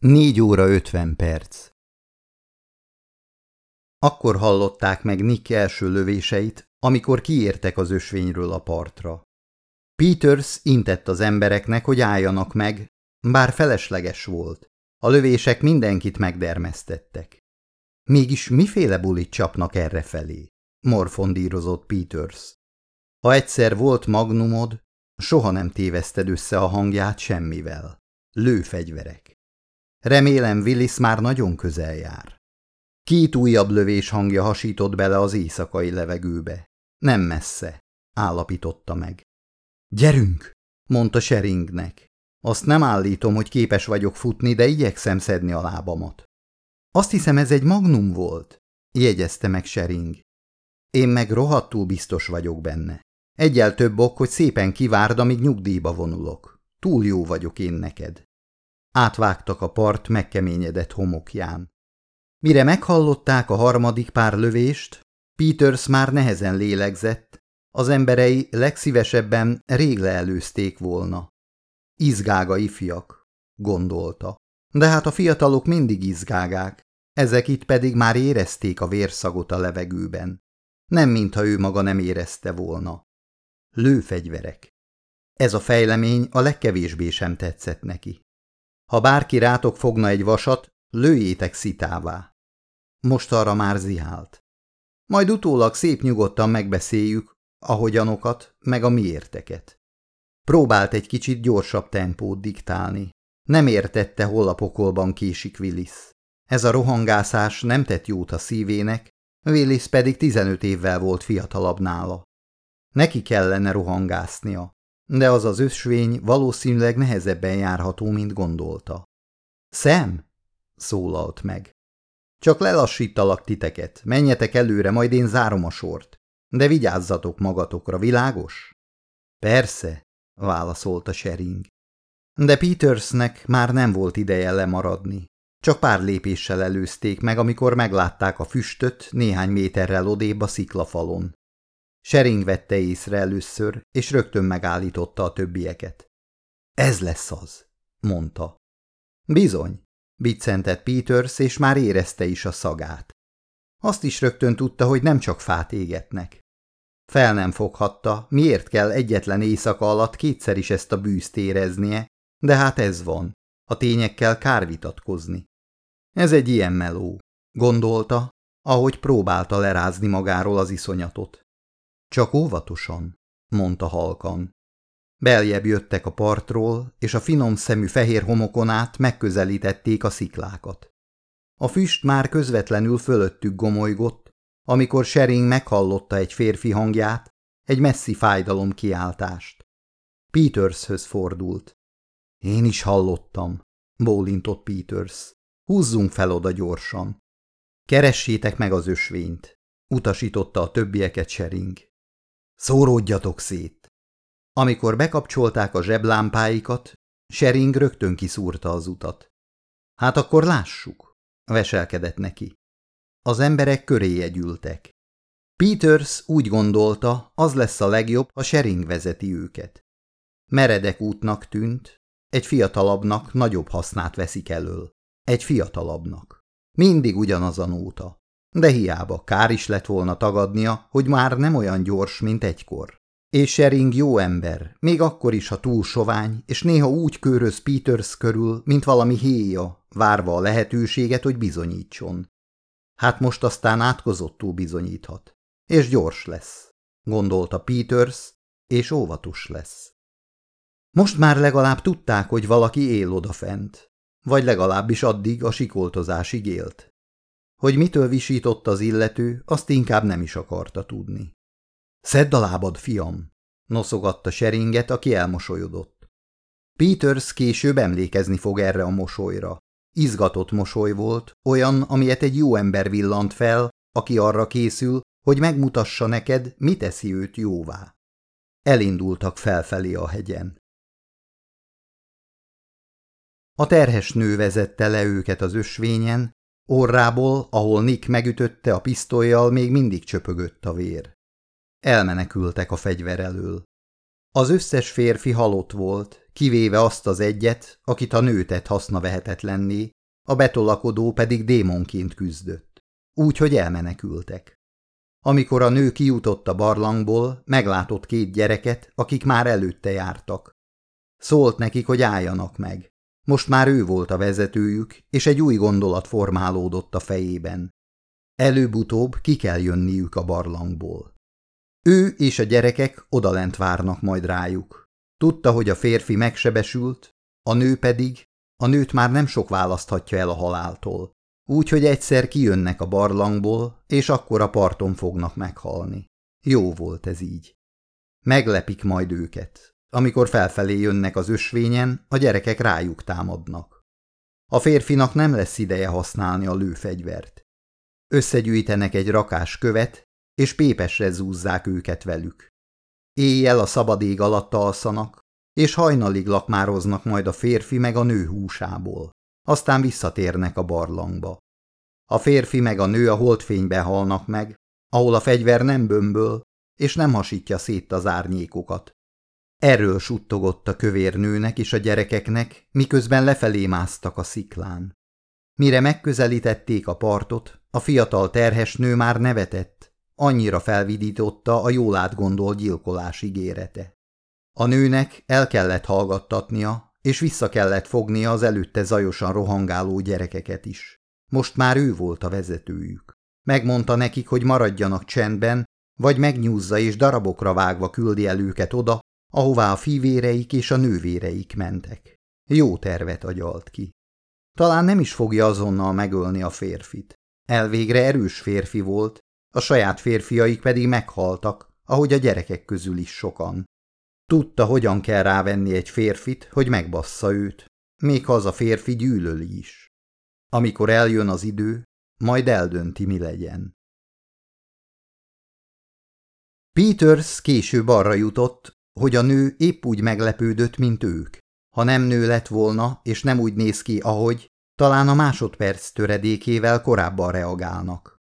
Négy óra ötven perc. Akkor hallották meg Nick első lövéseit, amikor kiértek az ösvényről a partra. Peters intett az embereknek, hogy álljanak meg, bár felesleges volt. A lövések mindenkit megdermesztettek. Mégis miféle bulit csapnak errefelé? morfondírozott Peters. Ha egyszer volt magnumod, soha nem téveszted össze a hangját semmivel. Lőfegyverek. Remélem Willis már nagyon közel jár. Két újabb lövés hangja hasított bele az éjszakai levegőbe. Nem messze, állapította meg. Gyerünk, mondta Sheringnek. Azt nem állítom, hogy képes vagyok futni, de igyekszem szedni a lábamat. Azt hiszem, ez egy magnum volt, jegyezte meg Shering. Én meg rohadtul biztos vagyok benne. Egyel több ok, hogy szépen kivárd, amíg nyugdíjba vonulok. Túl jó vagyok én neked. Átvágtak a part megkeményedett homokján. Mire meghallották a harmadik pár lövést, Peters már nehezen lélegzett, az emberei legszívesebben rég leelőzték volna. Izgága ifjak, gondolta. De hát a fiatalok mindig izgágák, ezek itt pedig már érezték a vérszagot a levegőben. Nem mintha ő maga nem érezte volna. Lőfegyverek. Ez a fejlemény a legkevésbé sem tetszett neki. Ha bárki rátok fogna egy vasat, lőjétek szitává. Most arra már zihált. Majd utólag szép nyugodtan megbeszéljük, ahogyanokat, meg a miérteket. Próbált egy kicsit gyorsabb tempót diktálni. Nem értette, hol a pokolban késik Willis. Ez a rohangászás nem tett jót a szívének, Willis pedig 15 évvel volt fiatalabb nála. Neki kellene rohangásznia, de az az ösvény valószínűleg nehezebben járható, mint gondolta. Szem? szólalt meg. Csak lelassítalak titeket, menjetek előre, majd én zárom a sort. De vigyázzatok magatokra, világos? Persze, válaszolta Shering. De Petersnek már nem volt ideje lemaradni. Csak pár lépéssel előzték meg, amikor meglátták a füstöt néhány méterrel odébb a sziklafalon. Shering vette észre először, és rögtön megállította a többieket. Ez lesz az, mondta. Bizony, biccentett Peters, és már érezte is a szagát. Azt is rögtön tudta, hogy nem csak fát égetnek. Fel nem foghatta, miért kell egyetlen éjszaka alatt kétszer is ezt a bűzt éreznie, de hát ez van, a tényekkel kár vitatkozni. Ez egy ilyen meló, gondolta, ahogy próbálta lerázni magáról az iszonyatot. Csak óvatosan, mondta halkan. Beljebb jöttek a partról, és a finom szemű fehér homokon át megközelítették a sziklákat. A füst már közvetlenül fölöttük gomolygott, amikor Shering meghallotta egy férfi hangját, egy messzi fájdalom kiáltást. Petershöz fordult. Én is hallottam, bólintott Peters. Húzzunk fel oda gyorsan. Keressétek meg az ösvényt, utasította a többieket Shering. Szóródjatok szét! Amikor bekapcsolták a zseblámpáikat, Shering rögtön kiszúrta az utat. Hát akkor lássuk, veselkedett neki. Az emberek köré gyűltek. Peters úgy gondolta, az lesz a legjobb, ha Shering vezeti őket. Meredek útnak tűnt, egy fiatalabbnak nagyobb hasznát veszik elől. Egy fiatalabbnak. Mindig ugyanaz a nóta. De hiába kár is lett volna tagadnia, hogy már nem olyan gyors, mint egykor. És Shering jó ember, még akkor is, ha túl sovány, és néha úgy köröz Peters körül, mint valami héja, várva a lehetőséget, hogy bizonyítson. Hát most aztán átkozottul bizonyíthat. És gyors lesz, gondolta Peters, és óvatos lesz. Most már legalább tudták, hogy valaki él odafent, vagy legalábbis addig a sikoltozásig élt. Hogy mitől visított az illető, azt inkább nem is akarta tudni. Szedd a lábad, fiam! noszogatta seringet, aki elmosolyodott. Peters később emlékezni fog erre a mosolyra. Izgatott mosoly volt, olyan, amilyet egy jó ember villant fel, aki arra készül, hogy megmutassa neked, mi teszi őt jóvá. Elindultak felfelé a hegyen. A terhes nő vezette le őket az ösvényen, orrából, ahol Nick megütötte a pisztolyjal, még mindig csöpögött a vér. Elmenekültek a fegyver elől. Az összes férfi halott volt, kivéve azt az egyet, akit a nő tett hasznavehetetlenné, a betolakodó pedig démonként küzdött. Úgy, hogy elmenekültek. Amikor a nő kijutott a barlangból, meglátott két gyereket, akik már előtte jártak. Szólt nekik, hogy álljanak meg. Most már ő volt a vezetőjük, és egy új gondolat formálódott a fejében. Előbb-utóbb ki kell jönniük a barlangból. Ő és a gyerekek odalent várnak majd rájuk. Tudta, hogy a férfi megsebesült, a nő pedig, a nőt már nem sok választhatja el a haláltól. Úgyhogy egyszer kijönnek a barlangból, és akkor a parton fognak meghalni. Jó volt ez így. Meglepik majd őket. Amikor felfelé jönnek az ösvényen, a gyerekek rájuk támadnak. A férfinak nem lesz ideje használni a lőfegyvert. Összegyűjtenek egy rakás követ, és pépesre zúzzák őket velük. Éjjel a szabad ég alatt alszanak, és hajnalig lakmároznak majd a férfi meg a nő húsából. Aztán visszatérnek a barlangba. A férfi meg a nő a holdfénybe halnak meg, ahol a fegyver nem bömböl, és nem hasítja szét az árnyékokat. Erről suttogott a kövér nőnek és a gyerekeknek, miközben lefelé másztak a sziklán. Mire megközelítették a partot, a fiatal terhes nő már nevetett, annyira felvidította a jól átgondolt gyilkolás ígérete. A nőnek el kellett hallgattatnia, és vissza kellett fognia az előtte zajosan rohangáló gyerekeket is. Most már ő volt a vezetőjük. Megmondta nekik, hogy maradjanak csendben, vagy megnyúzza és darabokra vágva küldi el őket oda, ahová a fivéreik és a nővéreik mentek. Jó tervet agyalt ki. Talán nem is fogja azonnal megölni a férfit. Elvégre erős férfi volt, a saját férfiaik pedig meghaltak, ahogy a gyerekek közül is sokan. Tudta, hogyan kell rávenni egy férfit, hogy megbassza őt, még ha az a férfi gyűlöli is. Amikor eljön az idő, majd eldönti, mi legyen. Peters később arra jutott, hogy a nő épp úgy meglepődött, mint ők. Ha nem nő lett volna, és nem úgy néz ki, ahogy, talán a másodperc töredékével korábban reagálnak.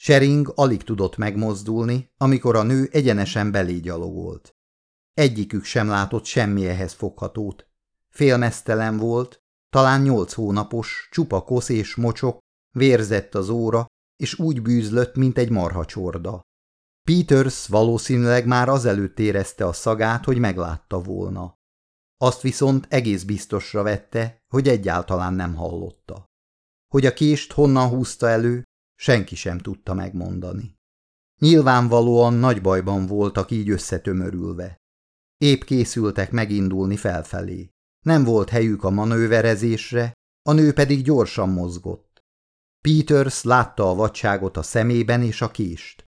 Shering alig tudott megmozdulni, amikor a nő egyenesen belé gyalogolt. Egyikük sem látott semmi ehhez foghatót. Félmeztelen volt, talán nyolc hónapos, csupa kosz és mocsok, vérzett az óra, és úgy bűzlött, mint egy marhacsorda. Peters valószínűleg már azelőtt érezte a szagát, hogy meglátta volna. Azt viszont egész biztosra vette, hogy egyáltalán nem hallotta. Hogy a kést honnan húzta elő, senki sem tudta megmondani. Nyilvánvalóan nagy bajban voltak így összetömörülve. Épp készültek megindulni felfelé. Nem volt helyük a manőverezésre, a nő pedig gyorsan mozgott. Peters látta a vadságot a szemében és a kést.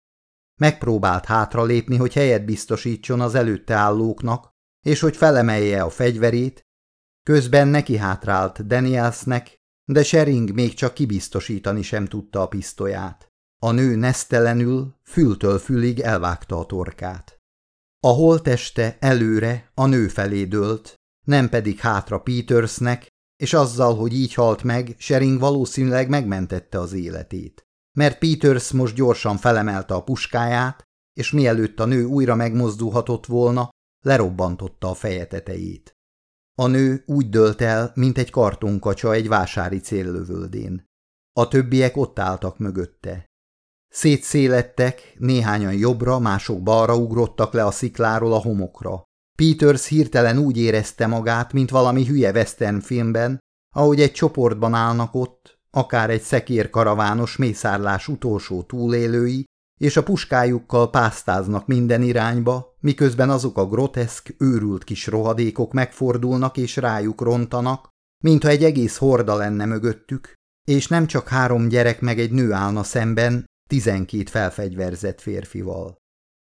Megpróbált hátralépni, hogy helyet biztosítson az előtte állóknak, és hogy felemelje a fegyverét, közben neki hátrált Danielsnek, de Shering még csak kibiztosítani sem tudta a pisztolyát. A nő nesztelenül, fültől fülig elvágta a torkát. A holteste előre a nő felé dőlt, nem pedig hátra Petersnek, és azzal, hogy így halt meg, Shering valószínűleg megmentette az életét. Mert Peters most gyorsan felemelte a puskáját, és mielőtt a nő újra megmozdulhatott volna, lerobbantotta a feje tetejét. A nő úgy dölt el, mint egy kartonkacsa egy vásári céllövöldén. A többiek ott álltak mögötte. Szétszélettek, néhányan jobbra, mások balra ugrottak le a szikláról a homokra. Peters hirtelen úgy érezte magát, mint valami hülye western filmben, ahogy egy csoportban állnak ott, akár egy szekérkaravános mészárlás utolsó túlélői, és a puskájukkal pásztáznak minden irányba, miközben azok a groteszk, őrült kis rohadékok megfordulnak és rájuk rontanak, mintha egy egész horda lenne mögöttük, és nem csak három gyerek meg egy nő állna szemben, tizenkét felfegyverzett férfival.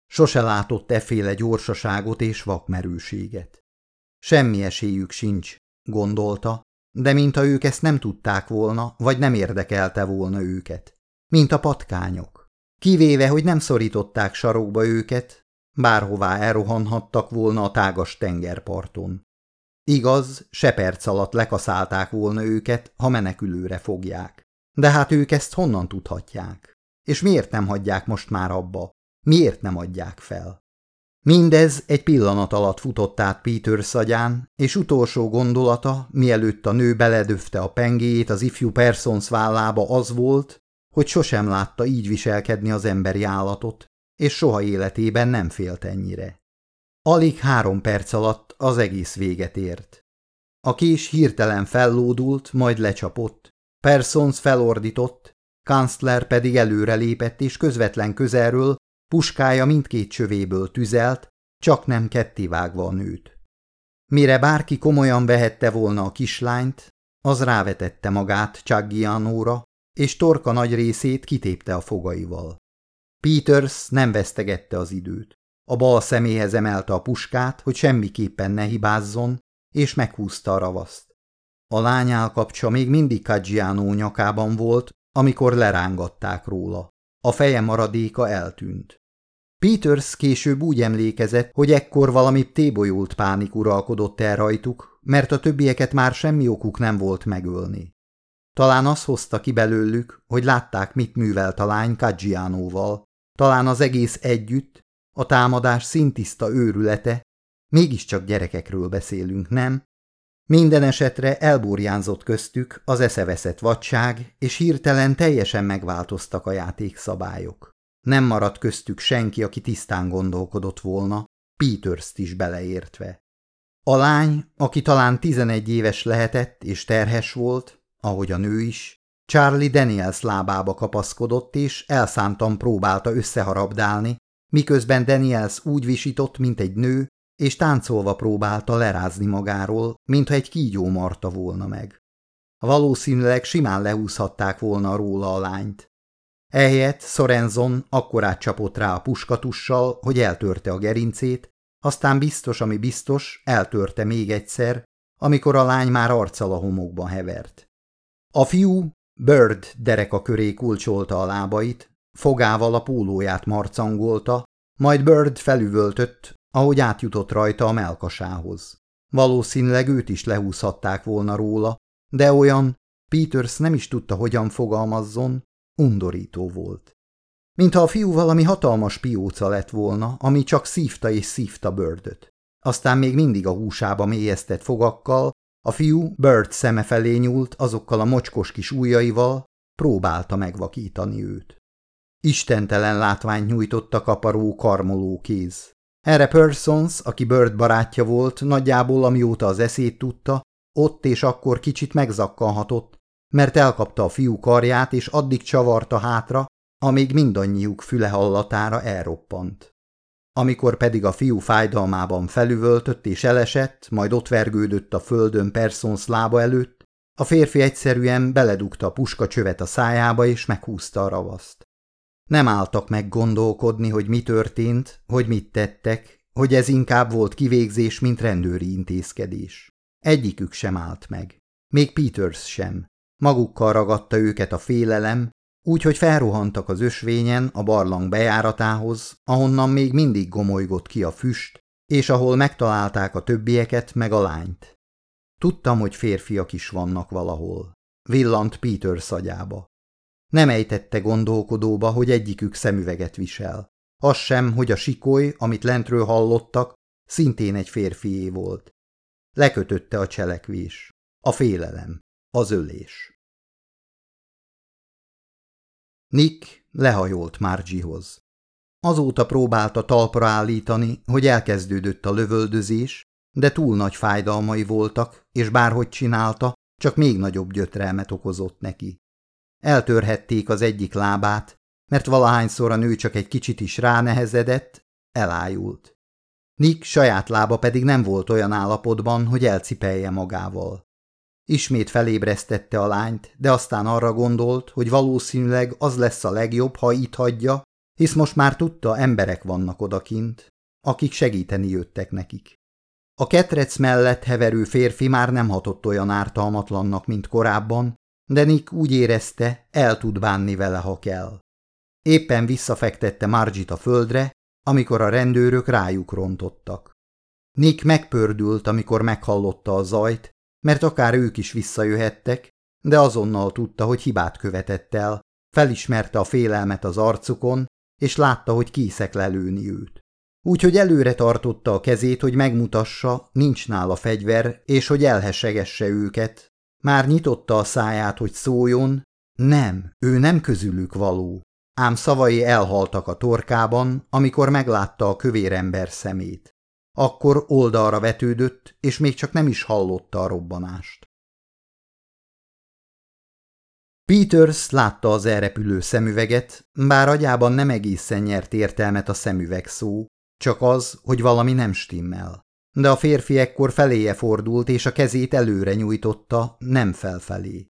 Sose látott efféle gyorsaságot és vakmerőséget. Semmi esélyük sincs, gondolta, de mintha ők ezt nem tudták volna, vagy nem érdekelte volna őket. Mint a patkányok. Kivéve, hogy nem szorították sarokba őket, bárhová elrohanhattak volna a tágas tengerparton. Igaz, se perc alatt lekaszálták volna őket, ha menekülőre fogják. De hát ők ezt honnan tudhatják? És miért nem hagyják most már abba? Miért nem adják fel? Mindez egy pillanat alatt futott át Peter szagyán, és utolsó gondolata, mielőtt a nő beledöfte a pengéjét az ifjú Persons vállába az volt, hogy sosem látta így viselkedni az emberi állatot, és soha életében nem félt ennyire. Alig három perc alatt az egész véget ért. A kés hirtelen fellódult, majd lecsapott. Persons felordított, Kanzler pedig előrelépett és közvetlen közelről puskája mindkét csövéből tüzelt, csak nem kettivágva a nőt. Mire bárki komolyan vehette volna a kislányt, az rávetette magát Csaggianóra, és torka nagy részét kitépte a fogaival. Peters nem vesztegette az időt. A bal szeméhez emelte a puskát, hogy semmiképpen ne hibázzon, és meghúzta a ravaszt. A lány állkapcsa még mindig Caggiano nyakában volt, amikor lerángatták róla. A feje maradéka eltűnt. Peters később úgy emlékezett, hogy ekkor valami tébolyult pánik uralkodott el rajtuk, mert a többieket már semmi okuk nem volt megölni. Talán az hozta ki belőlük, hogy látták, mit művelt a lány Caggianóval, talán az egész együtt, a támadás szintiszta őrülete, mégiscsak gyerekekről beszélünk, nem? Minden esetre elburjánzott köztük az eszeveszett vadság, és hirtelen teljesen megváltoztak a játékszabályok. Nem maradt köztük senki, aki tisztán gondolkodott volna, Peters-t is beleértve. A lány, aki talán tizenegy éves lehetett és terhes volt, ahogy a nő is, Charlie Daniels lábába kapaszkodott, és elszántan próbálta összeharabdálni, miközben Daniels úgy visított, mint egy nő, és táncolva próbálta lerázni magáról, mintha egy kígyó marta volna meg. Valószínűleg simán lehúzhatták volna róla a lányt. Ehelyett Sorenzon akkorát csapott rá a puskatussal, hogy eltörte a gerincét, aztán biztos, ami biztos, eltörte még egyszer, amikor a lány már arccal a homokban hevert. A fiú Bird dereka köré kulcsolta a lábait, fogával a pólóját marcangolta, majd Bird felüvöltött, ahogy átjutott rajta a melkasához. Valószínűleg őt is lehúzhatták volna róla, de olyan, Peters nem is tudta, hogyan fogalmazzon, undorító volt. Mintha a fiú valami hatalmas pióca lett volna, ami csak szívta és szívta Birdöt. Aztán még mindig a húsába mélyeztett fogakkal, a fiú Bird szeme felé nyúlt azokkal a mocskos kis ujjaival, próbálta megvakítani őt. Istentelen látványt nyújtott a kaparó, karmoló kéz. Erre Persons, aki Bird barátja volt, nagyjából amióta az eszét tudta, ott és akkor kicsit megzakkanhatott, mert elkapta a fiú karját, és addig csavarta hátra, amíg mindannyiuk füle hallatára elroppant. Amikor pedig a fiú fájdalmában felüvöltött és elesett, majd ott vergődött a földön Persons lába előtt, a férfi egyszerűen beledugta a puskacsövet a szájába és meghúzta a ravaszt. Nem álltak meg gondolkodni, hogy mi történt, hogy mit tettek, hogy ez inkább volt kivégzés, mint rendőri intézkedés. Egyikük sem állt meg. Még Peters sem. Magukkal ragadta őket a félelem, úgyhogy felrohantak az ösvényen a barlang bejáratához, ahonnan még mindig gomolygott ki a füst, és ahol megtalálták a többieket meg a lányt. Tudtam, hogy férfiak is vannak valahol. Villant Peter szagyába. Nem ejtette gondolkodóba, hogy egyikük szemüveget visel. Az sem, hogy a sikoly, amit lentről hallottak, szintén egy férfié volt. Lekötötte a cselekvés, a félelem, az ölés. Nick lehajolt Margiehoz. Azóta próbálta talpra állítani, hogy elkezdődött a lövöldözés, de túl nagy fájdalmai voltak, és bárhogy csinálta, csak még nagyobb gyötrelmet okozott neki. Eltörhették az egyik lábát, mert valahányszor a nő csak egy kicsit is ránehezedett, elájult. Nick saját lába pedig nem volt olyan állapotban, hogy elcipelje magával. Ismét felébresztette a lányt, de aztán arra gondolt, hogy valószínűleg az lesz a legjobb, ha itt hagyja, hisz most már tudta, emberek vannak odakint, akik segíteni jöttek nekik. A ketrec mellett heverő férfi már nem hatott olyan ártalmatlannak, mint korábban, de Nick úgy érezte, el tud bánni vele, ha kell. Éppen visszafektette Margit a földre, amikor a rendőrök rájuk rontottak. Nick megpördült, amikor meghallotta a zajt, mert akár ők is visszajöhettek, de azonnal tudta, hogy hibát követett el, felismerte a félelmet az arcukon, és látta, hogy készek lelőni őt. úgyhogy előre tartotta a kezét, hogy megmutassa, nincs nála fegyver, és hogy elhessegesse őket. Már nyitotta a száját, hogy szóljon, nem, ő nem közülük való. Ám szavai elhaltak a torkában, amikor meglátta a kövér ember szemét. Akkor oldalra vetődött, és még csak nem is hallotta a robbanást. Peters látta az elrepülő szemüveget, bár agyában nem egészen nyert értelmet a szemüveg szó, csak az, hogy valami nem stimmel. De a férfi ekkor feléje fordult, és a kezét előre nyújtotta, nem felfelé.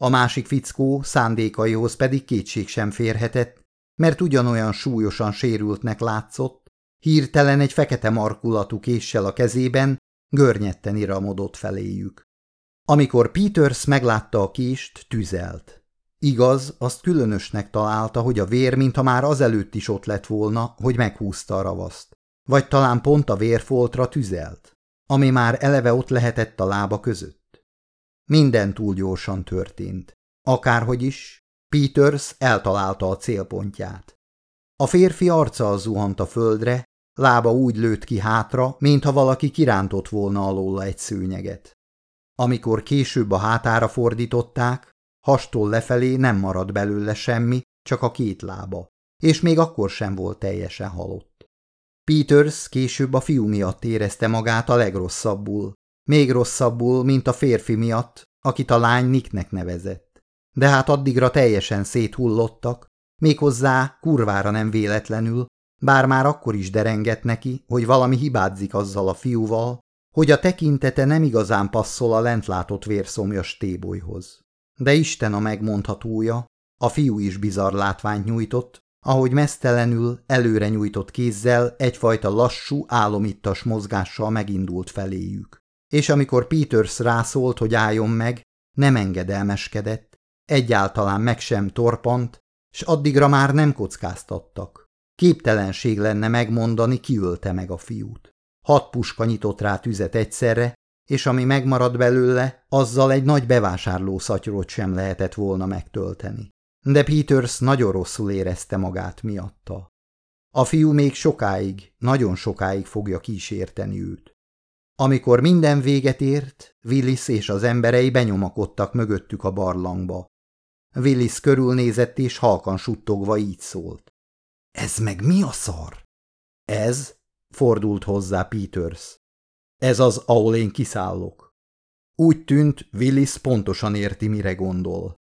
A másik fickó szándékaihoz pedig kétség sem férhetett, mert ugyanolyan súlyosan sérültnek látszott, hirtelen egy fekete markulatú késsel a kezében görnyetten iramodott feléjük. Amikor Peters meglátta a kést, tüzelt. Igaz, azt különösnek találta, hogy a vér, mintha már azelőtt is ott lett volna, hogy meghúzta a ravaszt. Vagy talán pont a vérfoltra tüzelt, ami már eleve ott lehetett a lába között. Minden túl gyorsan történt. Akárhogy is, Peters eltalálta a célpontját. A férfi arca zuhant a földre, lába úgy lőtt ki hátra, mintha valaki kirántott volna alóla egy szőnyeget. Amikor később a hátára fordították, hastól lefelé nem maradt belőle semmi, csak a két lába, és még akkor sem volt teljesen halott. Peters később a fiú miatt érezte magát a legrosszabbul, még rosszabbul, mint a férfi miatt, akit a lány Nicknek nevezett. De hát addigra teljesen széthullottak, méghozzá kurvára nem véletlenül, bár már akkor is derengett neki, hogy valami hibázik azzal a fiúval, hogy a tekintete nem igazán passzol a lentlátott vérszomjas tébolyhoz. De Isten a megmondhatója, a fiú is bizarr látványt nyújtott, ahogy mesztelenül, előre nyújtott kézzel egyfajta lassú, álomittas mozgással megindult feléjük. És amikor Peters rászólt, hogy álljon meg, nem engedelmeskedett, egyáltalán meg sem torpant, s addigra már nem kockáztattak. Képtelenség lenne megmondani, ki ölte meg a fiút. Hat puska nyitott rá tüzet egyszerre, és ami megmaradt belőle, azzal egy nagy bevásárló szatyrot sem lehetett volna megtölteni. De Peters nagyon rosszul érezte magát miatta. A fiú még sokáig, nagyon sokáig fogja kísérteni őt. Amikor minden véget ért, Willis és az emberei benyomakodtak mögöttük a barlangba. Willis körülnézett és halkan suttogva így szólt. Ez meg mi a szar? Ez, fordult hozzá Peters. Ez az, ahol én kiszállok. Úgy tűnt, Willis pontosan érti, mire gondol.